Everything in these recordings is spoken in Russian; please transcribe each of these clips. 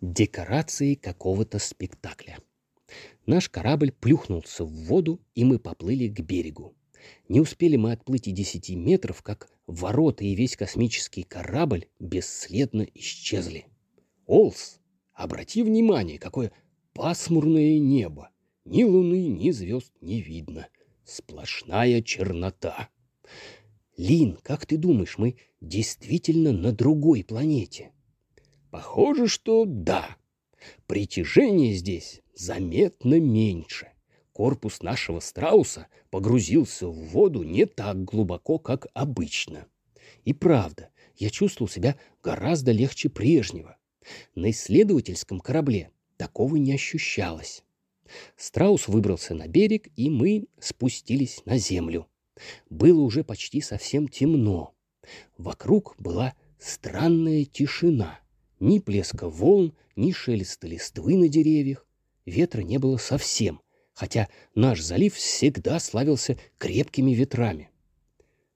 Декорации какого-то спектакля. Наш корабль плюхнулся в воду, и мы поплыли к берегу. Не успели мы отплыть и десяти метров, как ворота и весь космический корабль бесследно исчезли. Олс, обрати внимание, какое пасмурное небо. Ни луны, ни звезд не видно. Сплошная чернота. Лин, как ты думаешь, мы действительно на другой планете? Похоже, что да. Притяжение здесь заметно меньше. Корпус нашего страуса погрузился в воду не так глубоко, как обычно. И правда, я чувствовал себя гораздо легче прежнего. На исследовательском корабле такого не ощущалось. Страус выбрался на берег, и мы спустились на землю. Было уже почти совсем темно. Вокруг была странная тишина. Ни плеска волн, ни шелеста листвы на деревьях. Ветра не было совсем, хотя наш залив всегда славился крепкими ветрами.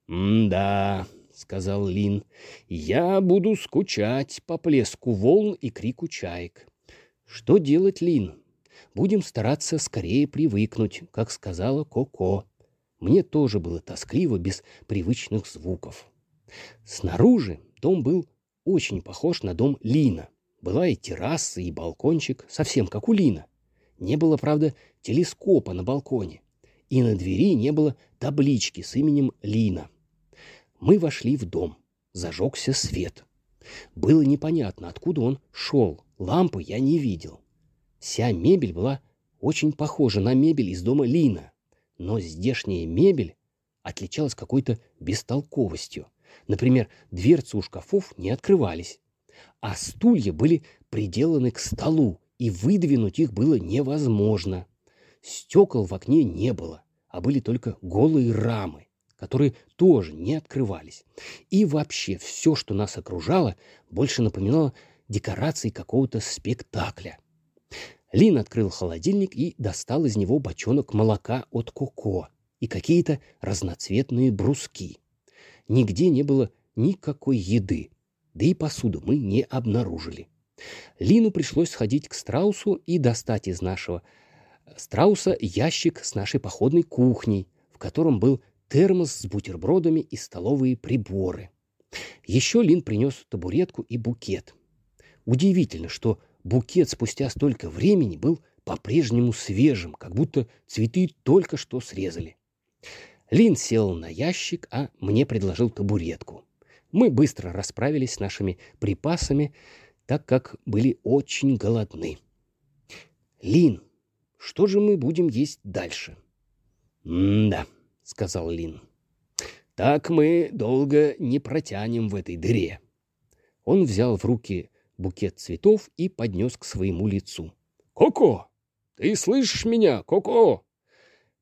«М-да», — сказал Лин, — «я буду скучать по плеску волн и крику чаек». «Что делать, Лин? Будем стараться скорее привыкнуть, как сказала Коко. Мне тоже было тоскливо без привычных звуков». Снаружи дом был очень похож на дом Лина. Была и терраса, и балкончик, совсем как у Лина. Не было, правда, телескопа на балконе. И на двери не было таблички с именем Лина. Мы вошли в дом. Зажегся свет. Было непонятно, откуда он шел. Лампы я не видел. Вся мебель была очень похожа на мебель из дома Лина. Но здешняя мебель отличалась какой-то бестолковостью. Например, дверцы у шкафов не открывались, а стулья были приделаны к столу, и выдвинуть их было невозможно. Стекол в окне не было, а были только голые рамы, которые тоже не открывались. И вообще все, что нас окружало, больше напоминало декорации какого-то спектакля. Лин открыл холодильник и достал из него бочонок молока от Коко и какие-то разноцветные бруски. Нигде не было никакой еды, да и посуду мы не обнаружили. Лину пришлось сходить к страусу и достать из нашего страуса ящик с нашей походной кухней, в котором был термос с бутербродами и столовые приборы. Еще Лин принес табуретку и букет. Удивительно, что букет спустя столько времени был по-прежнему свежим, как будто цветы только что срезали. Лин сел на ящик, а мне предложил табуретку. Мы быстро расправились с нашими припасами, так как были очень голодны. «Лин, что же мы будем есть дальше?» «М-да», — сказал Лин. «Так мы долго не протянем в этой дыре». Он взял в руки букет цветов и поднес к своему лицу. «Коко! Ты слышишь меня, Коко?»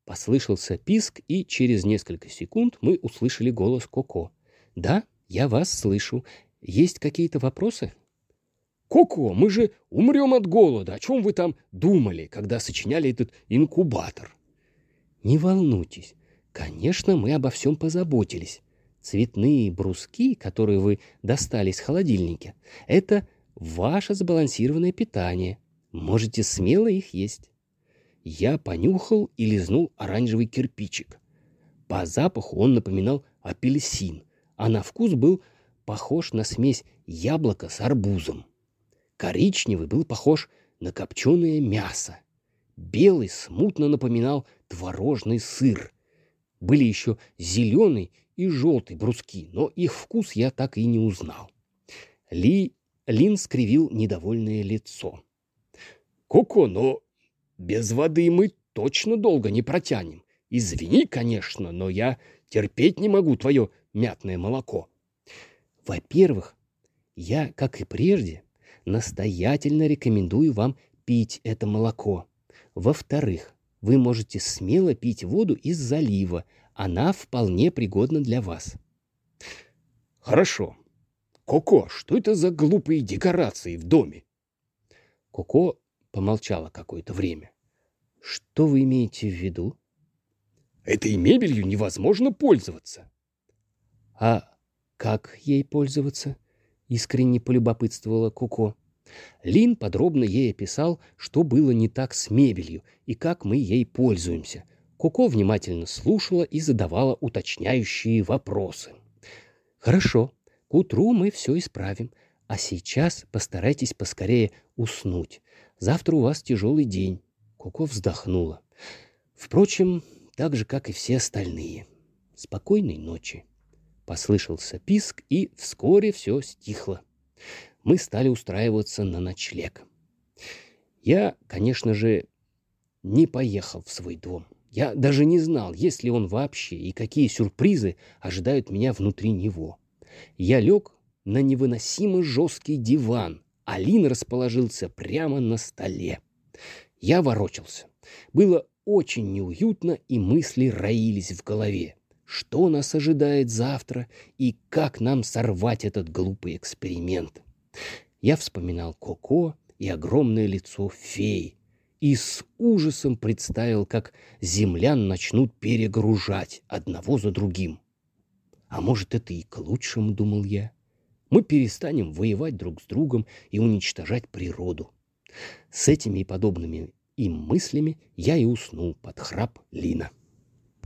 Послышался писк, и через несколько секунд мы услышали голос Коко. «Да, я вас слышу. Есть какие-то вопросы?» «Коко, мы же умрем от голода. О чем вы там думали, когда сочиняли этот инкубатор?» «Не волнуйтесь. Конечно, мы обо всем позаботились. Цветные бруски, которые вы достали из холодильника, это ваше сбалансированное питание. Можете смело их есть». Я понюхал и лизнул оранжевый кирпичик. По запаху он напоминал апельсин, а на вкус был похож на смесь яблока с арбузом. Коричневый был похож на копченое мясо. Белый смутно напоминал творожный сыр. Были еще зеленый и желтый бруски, но их вкус я так и не узнал. Ли Лин скривил недовольное лицо. «Коко, но без воды мы точно долго не протянем. Извини, конечно, но я терпеть не могу твое мятное молоко. Во-первых, я, как и прежде, настоятельно рекомендую вам пить это молоко. Во-вторых, вы можете смело пить воду из залива. Она вполне пригодна для вас. Хорошо. Коко, что это за глупые декорации в доме? Коко помолчала какое-то время. Что вы имеете в виду? Этой мебелью невозможно пользоваться. А как ей пользоваться? Искренне полюбопытствовала Куко. Лин подробно ей описал, что было не так с мебелью и как мы ей пользуемся. Коко внимательно слушала и задавала уточняющие вопросы. «Хорошо, к утру мы все исправим, а сейчас постарайтесь поскорее уснуть. Завтра у вас тяжелый день». Коко вздохнула. «Впрочем, так же, как и все остальные. Спокойной ночи». Послышался писк, и вскоре все стихло. Мы стали устраиваться на ночлег. Я, конечно же, не поехал в свой дом. Я даже не знал, есть ли он вообще и какие сюрпризы ожидают меня внутри него. Я лег на невыносимо жесткий диван, а Лин расположился прямо на столе. Я ворочался. Было очень неуютно, и мысли роились в голове что нас ожидает завтра и как нам сорвать этот глупый эксперимент. Я вспоминал Коко и огромное лицо феи и с ужасом представил, как землян начнут перегружать одного за другим. А может, это и к лучшему, думал я. Мы перестанем воевать друг с другом и уничтожать природу. С этими и подобными им мыслями я и уснул под храп Лина.